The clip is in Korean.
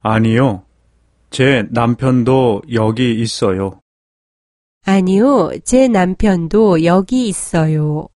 아니요. 제 남편도 여기 있어요. 아니요, 제 남편도 여기 있어요.